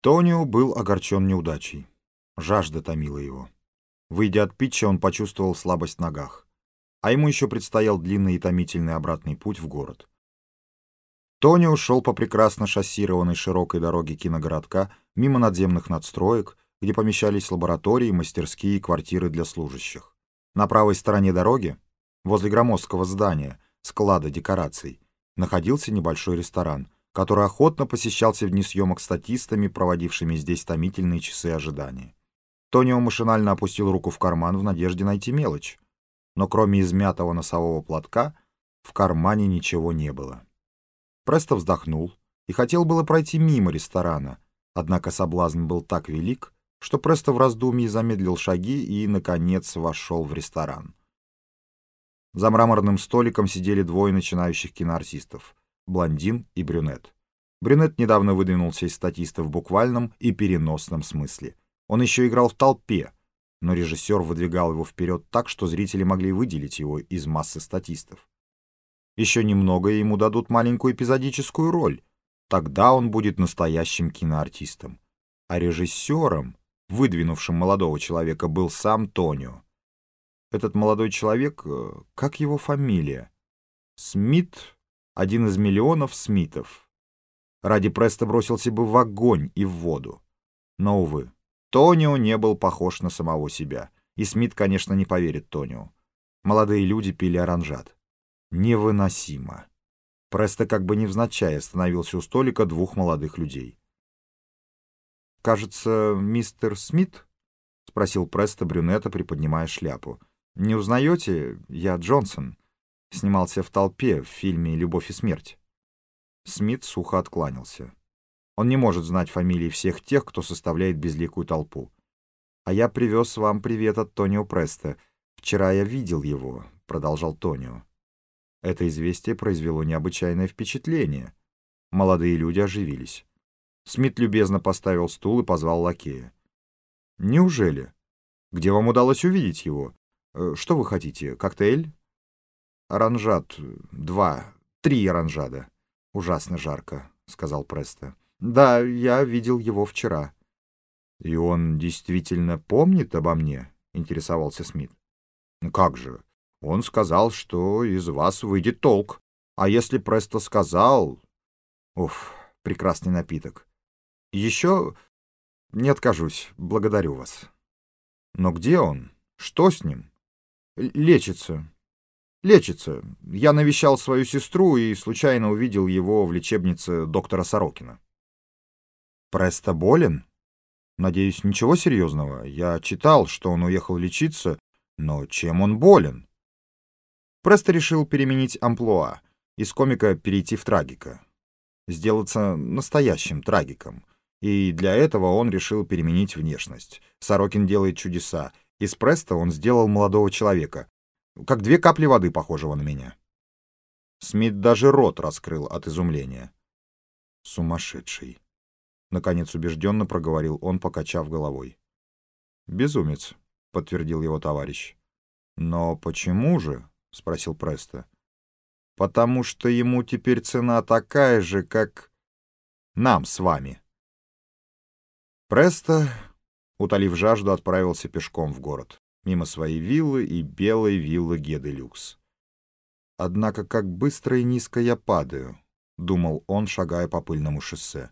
Тонио был огорчен неудачей. Жажда томила его. Выйдя от питча, он почувствовал слабость в ногах. А ему еще предстоял длинный и томительный обратный путь в город. Тонио шел по прекрасно шоссированной широкой дороге киногородка мимо надземных надстроек, где помещались лаборатории, мастерские и квартиры для служащих. На правой стороне дороги, возле громоздкого здания, склада декораций, находился небольшой ресторан, который охотно посещался в дни съемок статистами, проводившими здесь томительные часы ожидания. Тонио машинально опустил руку в карман в надежде найти мелочь, но кроме измятого носового платка в кармане ничего не было. Престо вздохнул и хотел было пройти мимо ресторана, однако соблазн был так велик, что Престо в раздумье замедлил шаги и, наконец, вошел в ресторан. За мраморным столиком сидели двое начинающих киноартистов — блондин и брюнет. Брюнет недавно выдвинулся из статиста в буквальном и переносном смысле. Он еще играл в толпе, но режиссер выдвигал его вперед так, что зрители могли выделить его из массы статистов. Еще немного, ему дадут маленькую эпизодическую роль. Тогда он будет настоящим киноартистом. А режиссером, выдвинувшим молодого человека, был сам Тонио. Этот молодой человек, э, как его фамилия? Смит, один из миллионов Смитов. Ради Преста бросился бы в огонь и в воду. Но, увы, Тонио не был похож на самого себя. И Смит, конечно, не поверит Тонио. Молодые люди пили оранжат. Невыносимо. Преста как бы невзначай остановился у столика двух молодых людей. «Кажется, мистер Смит?» — спросил Преста брюнета, приподнимая шляпу. Не узнаете? Я Джонсон. Снимался в толпе в фильме «Любовь и смерть». Смит сухо откланялся. Он не может знать фамилии всех тех, кто составляет безликую толпу. «А я привез вам привет от Тонио Преста. Вчера я видел его», — продолжал Тонио. Это известие произвело необычайное впечатление. Молодые люди оживились. Смит любезно поставил стул и позвал лакея. «Неужели? Где вам удалось увидеть его? Э, что вы хотите? Коктейль? Оранжат. Два. Три оранжада. Ужасно жарко, сказал Престо. Да, я видел его вчера. И он действительно помнит обо мне? Интересовался Смит. Как же? Он сказал, что из вас выйдет толк. А если Престо сказал... Уф, прекрасный напиток. Еще не откажусь, благодарю вас. Но где он? Что с ним? Лечится. Лечится. Я навещал свою сестру и случайно увидел его в лечебнице доктора Сорокина. Престо болен? Надеюсь, ничего серьезного. Я читал, что он уехал лечиться, но чем он болен? Престо решил переменить амплуа, из комика перейти в трагика. Сделаться настоящим трагиком. И для этого он решил переменить внешность. Сорокин делает чудеса, из Преста он сделал молодого человека, как две капли воды, похожего на меня. Смит даже рот раскрыл от изумления. Сумасшедший. Наконец убежденно проговорил он, покачав головой. «Безумец», — подтвердил его товарищ. «Но почему же?» — спросил Преста. «Потому что ему теперь цена такая же, как нам с вами». Преста утолив жажду, отправился пешком в город, мимо своей виллы и белой виллы Геды Люкс. «Однако как быстро и низко я падаю», — думал он, шагая по пыльному шоссе.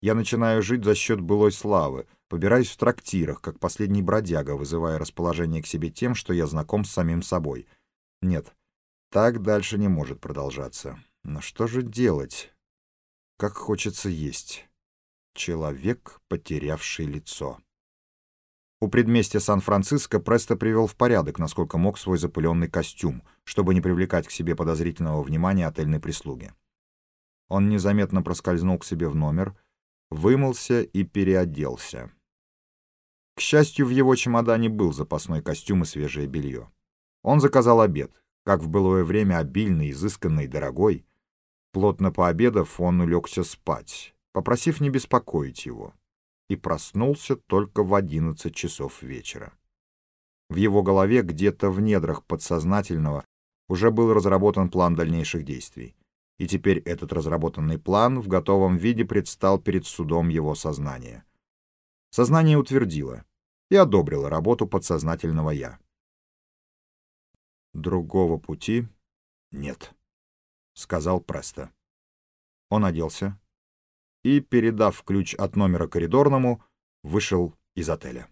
«Я начинаю жить за счет былой славы, побираюсь в трактирах, как последний бродяга, вызывая расположение к себе тем, что я знаком с самим собой. Нет, так дальше не может продолжаться. Но что же делать? Как хочется есть. Человек, потерявший лицо». У предместья Сан-Франциско Престо привел в порядок, насколько мог, свой запыленный костюм, чтобы не привлекать к себе подозрительного внимания отельной прислуги. Он незаметно проскользнул к себе в номер, вымылся и переоделся. К счастью, в его чемодане был запасной костюм и свежее белье. Он заказал обед, как в былое время обильный, изысканный, дорогой. Плотно пообедав, он улегся спать, попросив не беспокоить его и проснулся только в одиннадцать часов вечера. В его голове где-то в недрах подсознательного уже был разработан план дальнейших действий. и теперь этот разработанный план в готовом виде предстал перед судом его сознания. Сознание утвердило и одобрило работу подсознательного «я». «Другого пути нет», — сказал Престо. Он оделся и, передав ключ от номера коридорному, вышел из отеля.